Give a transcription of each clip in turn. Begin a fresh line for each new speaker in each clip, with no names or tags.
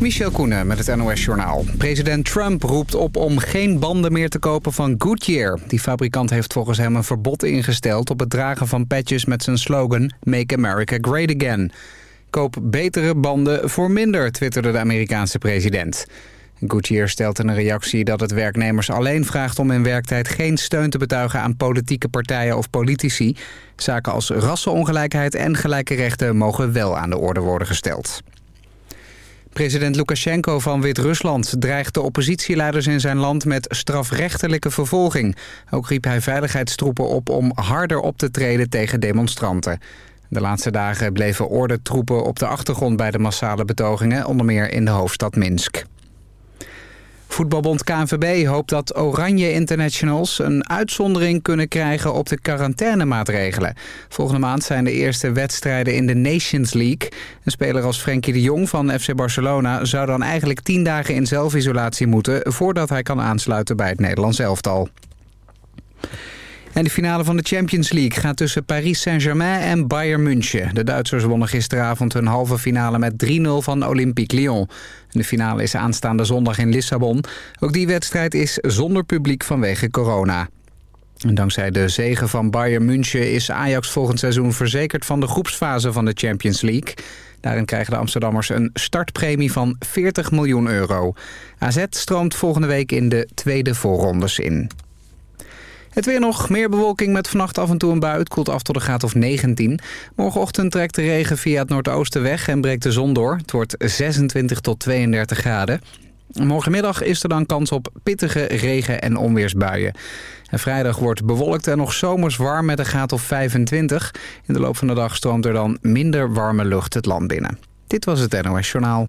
Michel Koenen met het NOS-journaal. President Trump roept op om geen banden meer te kopen van Goodyear. Die fabrikant heeft volgens hem een verbod ingesteld... op het dragen van patches met zijn slogan Make America Great Again. Koop betere banden voor minder, twitterde de Amerikaanse president. Goodyear stelt in een reactie dat het werknemers alleen vraagt om in werktijd geen steun te betuigen aan politieke partijen of politici. Zaken als rassenongelijkheid en gelijke rechten mogen wel aan de orde worden gesteld. President Lukashenko van Wit-Rusland dreigt de oppositieleiders in zijn land met strafrechtelijke vervolging. Ook riep hij veiligheidstroepen op om harder op te treden tegen demonstranten. De laatste dagen bleven ordentroepen op de achtergrond bij de massale betogingen, onder meer in de hoofdstad Minsk. Voetbalbond KNVB hoopt dat Oranje Internationals een uitzondering kunnen krijgen op de quarantainemaatregelen. Volgende maand zijn de eerste wedstrijden in de Nations League. Een speler als Frenkie de Jong van FC Barcelona zou dan eigenlijk tien dagen in zelfisolatie moeten voordat hij kan aansluiten bij het Nederlands elftal. En de finale van de Champions League gaat tussen Paris Saint-Germain en Bayern München. De Duitsers wonnen gisteravond hun halve finale met 3-0 van Olympique Lyon. De finale is aanstaande zondag in Lissabon. Ook die wedstrijd is zonder publiek vanwege corona. En dankzij de zegen van Bayern München is Ajax volgend seizoen verzekerd van de groepsfase van de Champions League. Daarin krijgen de Amsterdammers een startpremie van 40 miljoen euro. AZ stroomt volgende week in de tweede voorrondes in. Het weer nog, meer bewolking met vannacht af en toe een bui. Het koelt af tot een graad of 19. Morgenochtend trekt de regen via het noordoosten weg en breekt de zon door. Het wordt 26 tot 32 graden. Morgenmiddag is er dan kans op pittige regen- en onweersbuien. En vrijdag wordt bewolkt en nog zomers warm met een graad of 25. In de loop van de dag stroomt er dan minder warme lucht het land binnen. Dit was het NOS Journaal.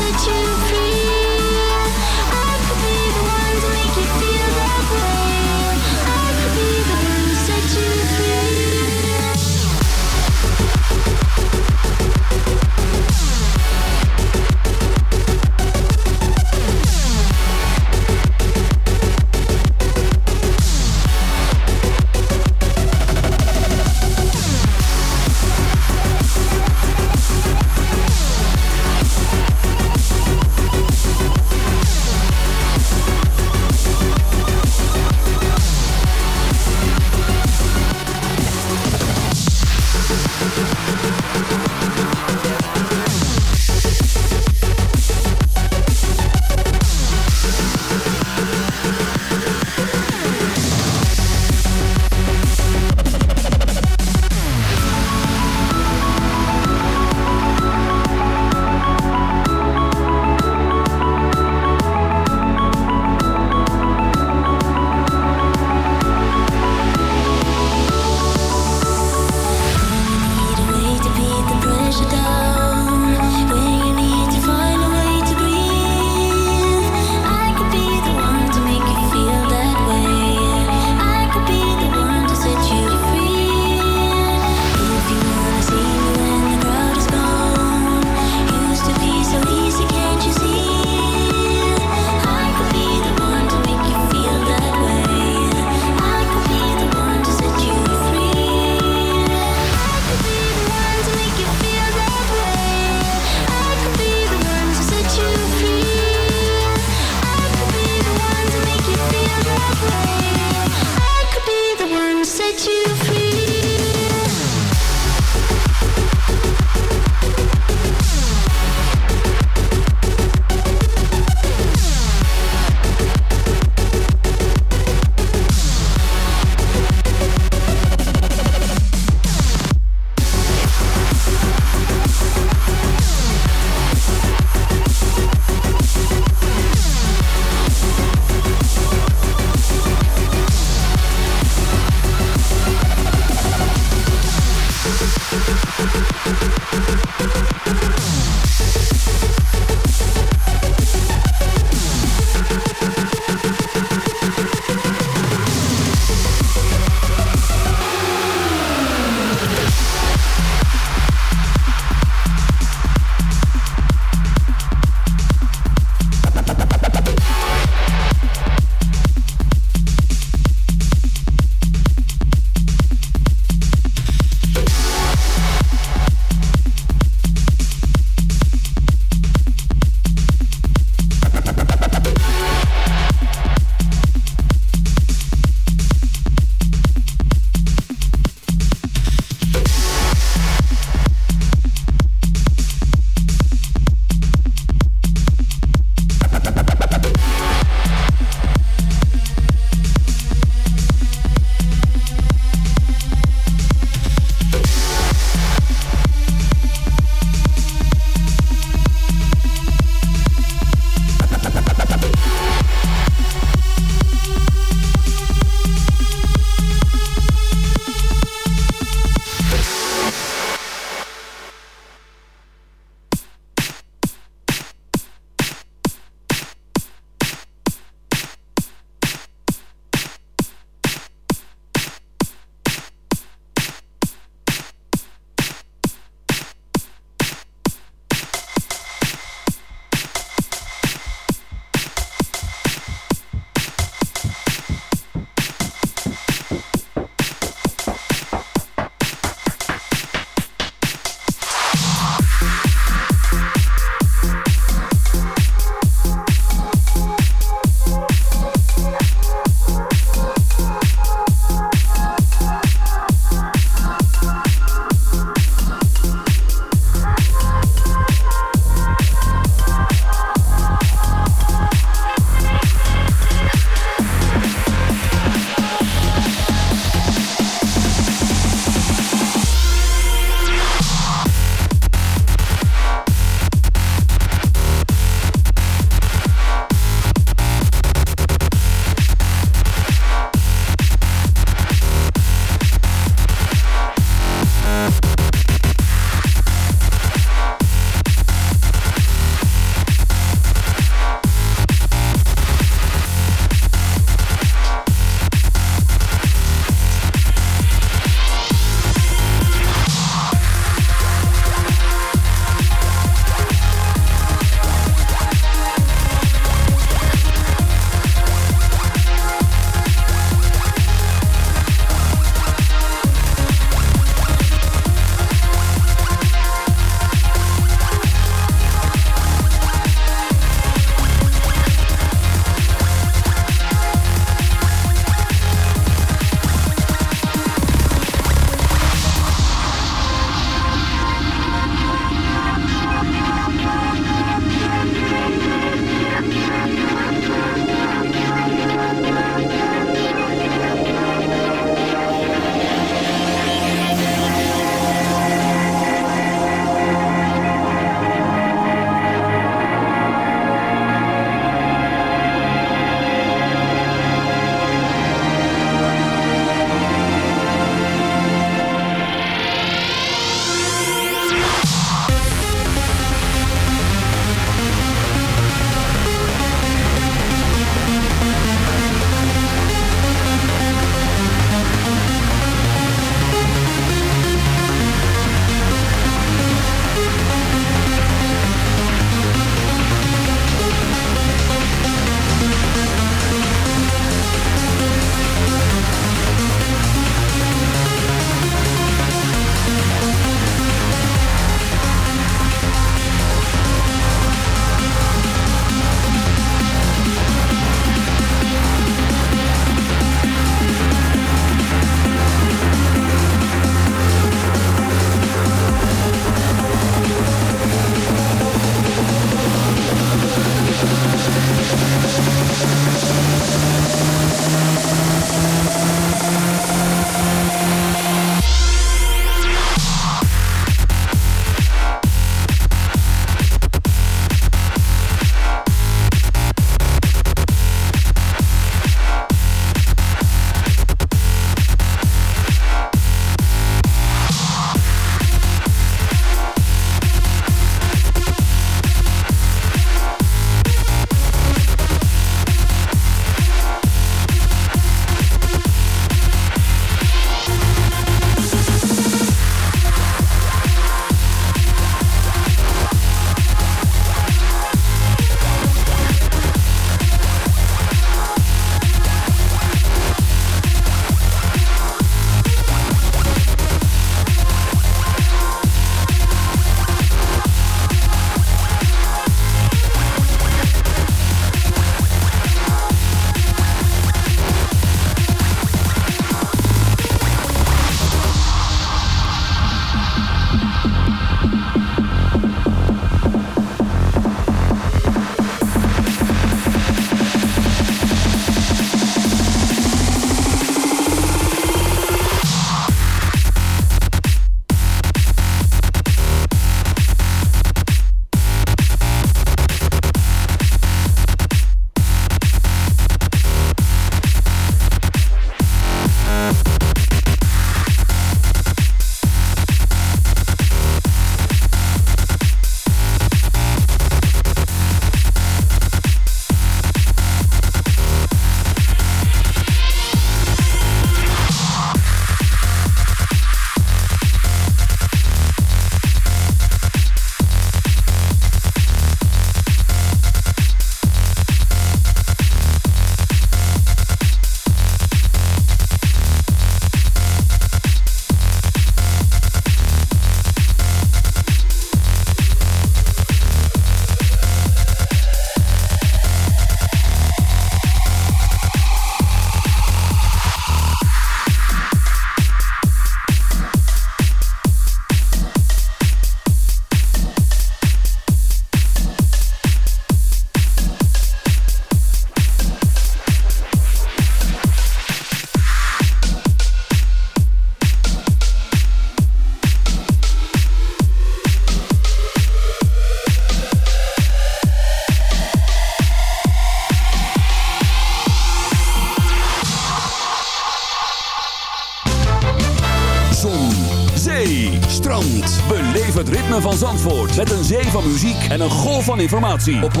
van informatie op 106.9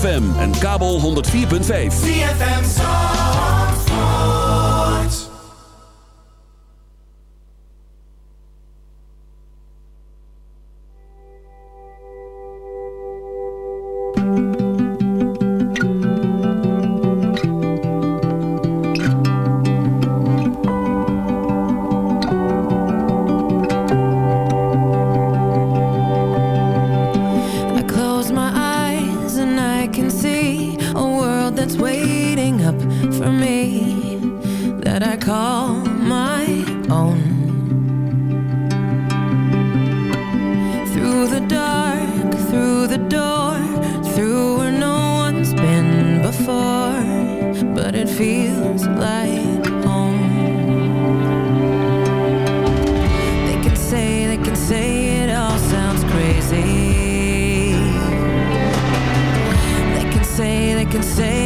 FM en kabel 104.5.
FM can say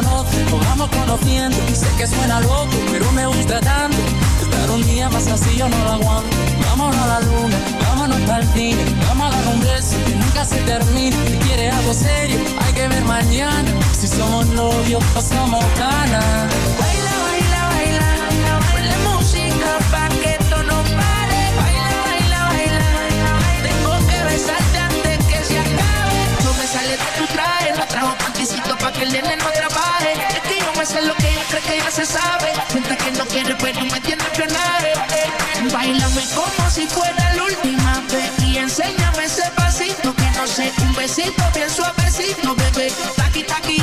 conoce, nos vamos conociendo. Y sé que suena loco, pero me gusta tanto. Estar un día más así yo no lo aguanto. Vámonos a la luna, vámonos para el cine. Vamos a dar un beso que nunca se termine. Si quieres algo serio, hay que ver mañana. Si somos novios o somos ganas.
se sabe. Siente que no quiere, pero me tiene que eh, eh. Bailame como si fuera la última vez. Y enséñame ese pasito que no sé. Un besito bien suavecito, bebé. Taqui, taqui.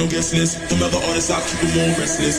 no
guest list. Them other artists, I keep them all restless.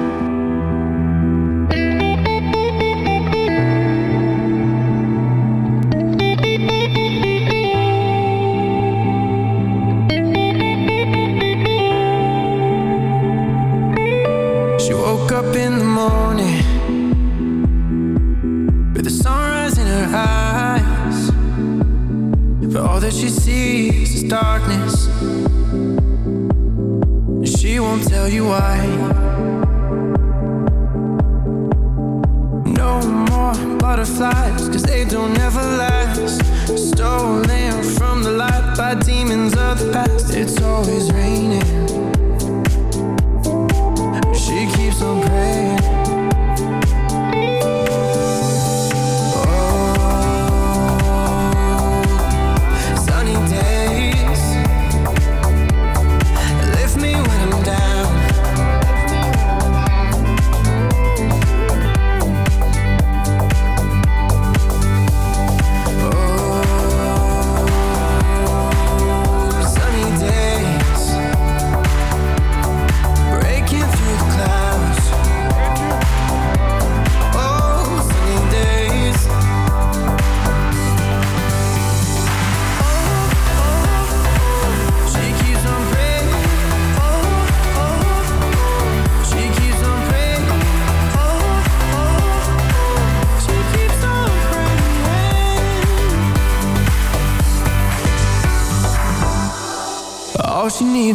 demons of the past. It's always raining.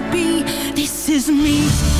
to be. This is me.